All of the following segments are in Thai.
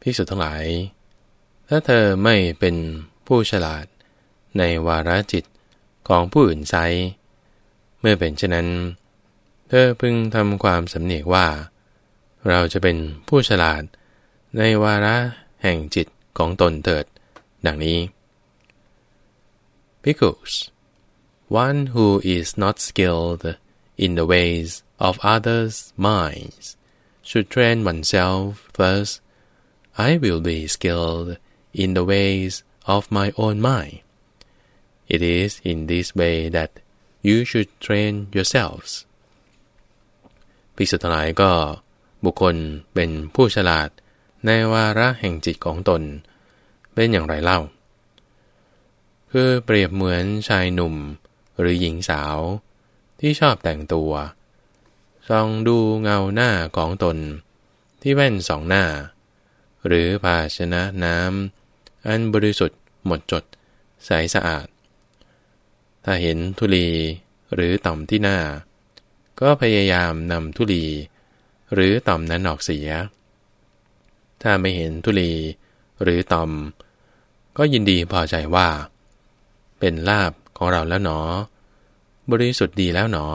ภิกษุทั้งหลาย ถ้าเธอไม่เป็นผู้ฉลาดในวาระจิตของผู้อื่นไซ เมื่อเป็นเช่นนั้น เธอพึงทำความสำเนียกว่า เราจะเป็นผู้ฉลาดในวาระแห่งจิตของตนเถิด ดังนี้ Because one who is not skilled in the ways of others' minds should train oneself thus I will be skilled in the ways of my own mind. It is in this way that you should train yourselves. ภิกษุทั้งหลายก็บุคคลเป็นผู้ฉลาดในวาระแห่งจิตของตน เป็นอย่างไรเล่า คือเปรียบเหมือนชายหนุ่มหรือหญิงสาว ที่ชอบแต่งตัวส่องดูเงาหน้าของตน ที่แว่นสองหน้า หรือภาชนะน้ำอันบริสุทธิ์หมดจดใสสะอาด ถ้าเห็นทุลีหรือต่อมที่หน้า ก็พยายามนำทุลีหรือต่อมนั้นออกเสีย ถ้าไม่เห็นทุลีหรือต่อม ก็ยินดีพอใจว่า เป็นลาบของเราแล้วหนอ บริสุทธิ์ดีแล้วหนอ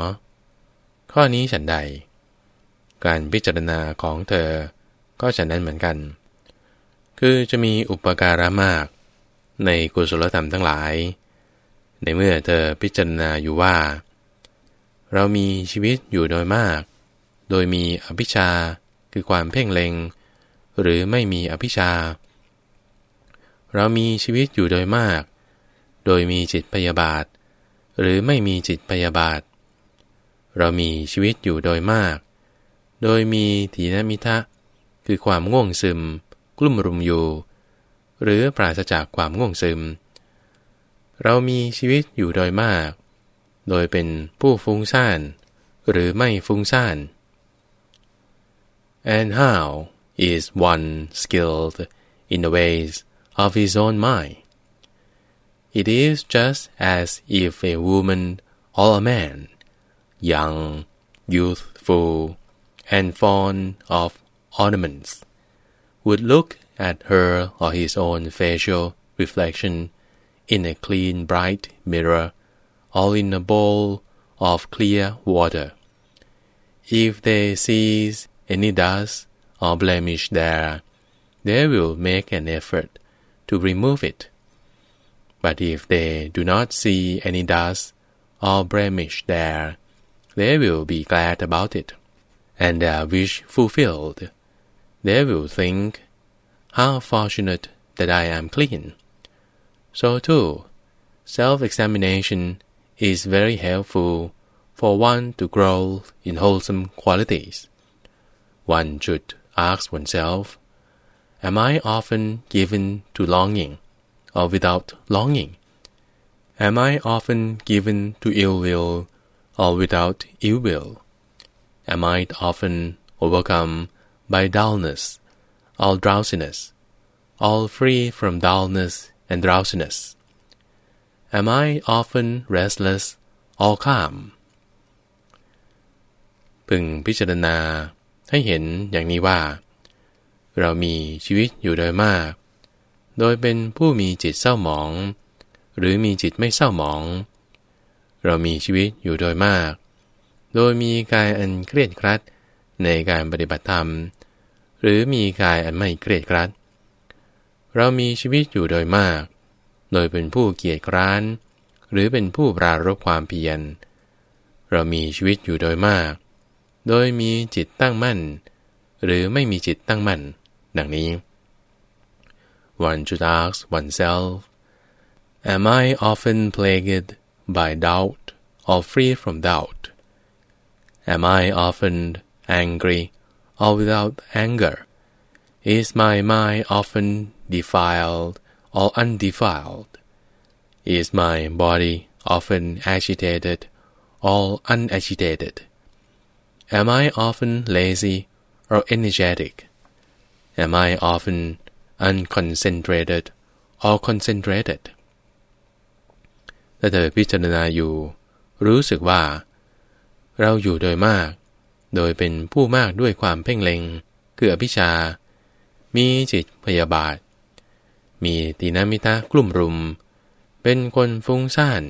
ข้อนี้ฉันใด การพิจารณาของเธอก็ฉันนั้นเหมือนกัน คือจะมีอุปการะมาก ในกุศลธรรมทั้งหลาย ในเมื่อเธอพิจารณาอยู่ว่า เรามีชีวิตอยู่โดยมาก โดยมีอภิชาคือความเพ่งเล็ง หรือไม่มีอภิชา เรามีชีวิตอยู่โดยมาก โดยมีจิตพยาบาท หรือไม่มีจิตพยาบาท เรามีชีวิตอยู่โดยมาก โดยมีถีนมิทะคือความง่วงซึม กลุ่มรุมอยู่ หรือปราศจากความง่วงซึม เรามีชีวิตอยู่โดยมาก โดยเป็นผู้ฟุ้งซ่าน หรือไม่ฟุ้งซ่าน and how is one skilled in the ways of his own mind It is just as if a woman or a man, young, youthful, and fond of ornaments, would look at her or his own facial reflection in a clean, bright mirror or in a bowl of clear water. If they seize any dust or blemish there, they will make an effort to remove it. But if they do not see any dust or blemish there, they will be glad about it, and their wish fulfilled. They will think, How fortunate that I am clean. So too, self-examination is very helpful for one to grow in wholesome qualities. One should ask oneself, Am I often given to longing? or without longing? Am I often given to ill will or without ill will? Am I often overcome by dullness or drowsiness, all free from dullness and drowsiness? Am I often restless or calm? พึงพิจารณาให้เห็นอย่างนี้ว่า เรามีชีวิตอยู่โดยมาก โดยเป็นผู้มีจิตเศร้าหมอง หรือมีจิตไม่เศร้าหมอง เรามีชีวิตอยู่โดยมาก โดยมีกายอันเครียดครัด ในการปฏิบัติธรรม หรือมีกายอันไม่เครียดครัด เรามีชีวิตอยู่โดยมาก โดยเป็นผู้เกียจคร้าน หรือเป็นผู้ปรารบความเพียร เรามีชีวิตอยู่โดยมาก โดยมีจิตตั้งมั่น หรือไม่มีจิตตั้งมั่น ดังนี้ one should ask oneself, Am I often plagued by doubt or free from doubt? Am I often angry or without anger? Is my mind often defiled or undefiled? Is my body often agitated or unagitated? Am I often lazy or energetic? Am I often unconcentrated or concentrated ถ้าเธอพิจารณาอยู่ รู้สึกว่า เราอยู่โดยมาก โดยเป็นผู้มากด้วยความเพ่งเล็ง คืออภิชา มีจิตพยาบาท มีตินามิตากลุ่มรุม เป็นคนฟุ้งซ่าน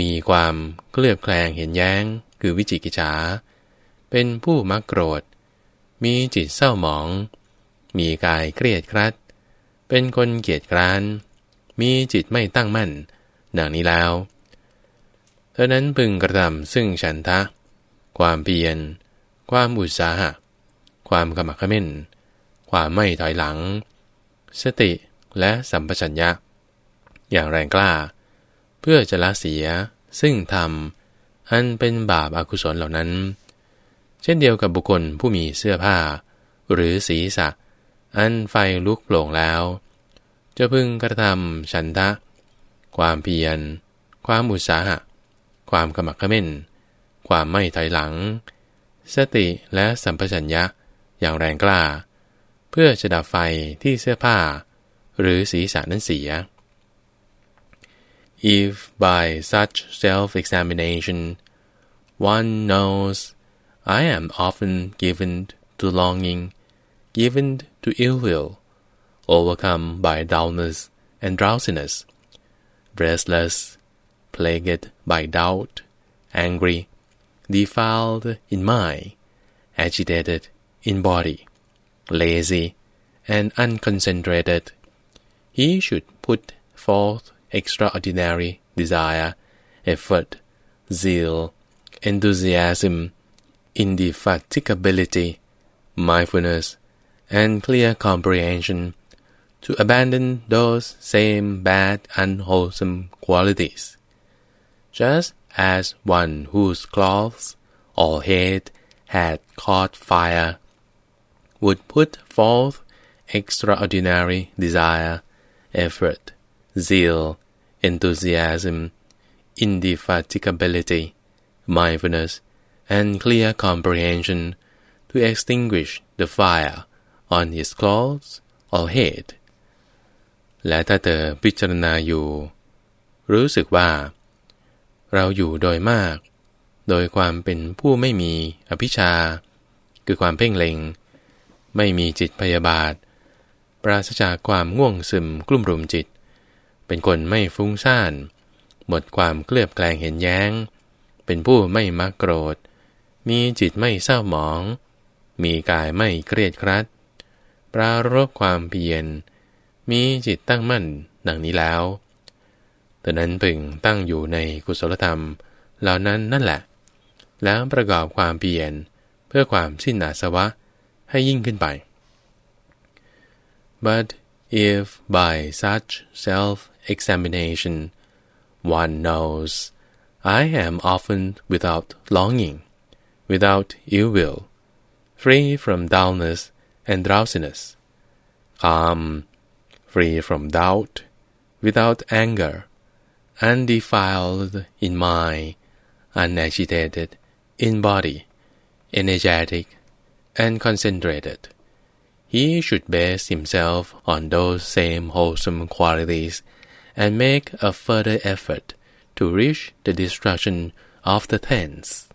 มีความเกลียบแคลงเห็นแย้ง คือวิจิกิจฉา เป็นผู้มักโกรธ มีจิตเศร้าหมอง มีกายเครียดครัด เป็นคนเกียจคร้าน มีจิตไม่ตั้งมั่น ดังนี้แล้ว เท่านั้นพึงกระทำซึ่งฉันทะ ความเพียร ความอุตสาหะ ความขมักขม้น ความไม่ถอยหลัง สติและสัมปชัญญะ อย่างแรงกล้า เพื่อจะละเสียซึ่งทำอันเป็นบาปอากุศลเหล่านั้น เช่นเดียวกับบุคคลผู้มีเสื้อผ้า หรือศีรษะ อันไฟลุกโปร่งแล้ว จะพึงกระทำฉันทะ ความเพียร ความอุตสาหะ ความขมักขม้น ความไม่ถอยหลัง สติและสัมปชัญญะอย่างแรงกล้า เพื่อจะดับไฟที่เสื้อผ้า หรือศีรษะนั้นเสีย If by such self-examination one knows I am often given to longing, given to ill will, overcome by dullness and drowsiness, restless, plagued by doubt, angry, defiled in mind, agitated in body, lazy and unconcentrated, he should put forth extraordinary desire, effort, zeal, enthusiasm, indefatigability, mindfulness, and clear comprehension to abandon those same bad, unwholesome qualities. Just as one whose clothes or head had caught fire would put forth extraordinary desire, effort, zeal, enthusiasm, indefatigability, mindfulness, and clear comprehension to extinguish the fire on his clothes or head และถ้าเธอพิจารณาอยู่ รู้สึกว่า เราอยู่โดยมาก โดยความเป็นผู้ไม่มีอภิชา คือความเพ่งเล็ง ไม่มีจิตพยาบาท ปราศจากความง่วงซึมกลุ่มรุมจิต เป็นคนไม่ฟุ้งซ่าน หมดความเคลือบแคลงเห็นแย้ง เป็นผู้ไม่มักโกรธ มีจิตไม่เศร้าหมอง มีกายไม่เครียดครัด ปรารบความเพียร มีจิตตั้งมั่นดังนี้แล้ว แต่นั้นพึงตั้งอยู่ในกุศลธรรม เหล่านั้นนั่นแหละ แล้วประกอบความเพียรเพื่อความสิ้นอาสวะให้ยิ่งขึ้นไป but if by such self-examination one knows I am often without longing without ill will, free from dullness and drowsiness, calm, free from doubt, without anger, undefiled in mind, unagitated in body, energetic and concentrated. He should base himself on those same wholesome qualities and make a further effort to reach the destruction of the tense.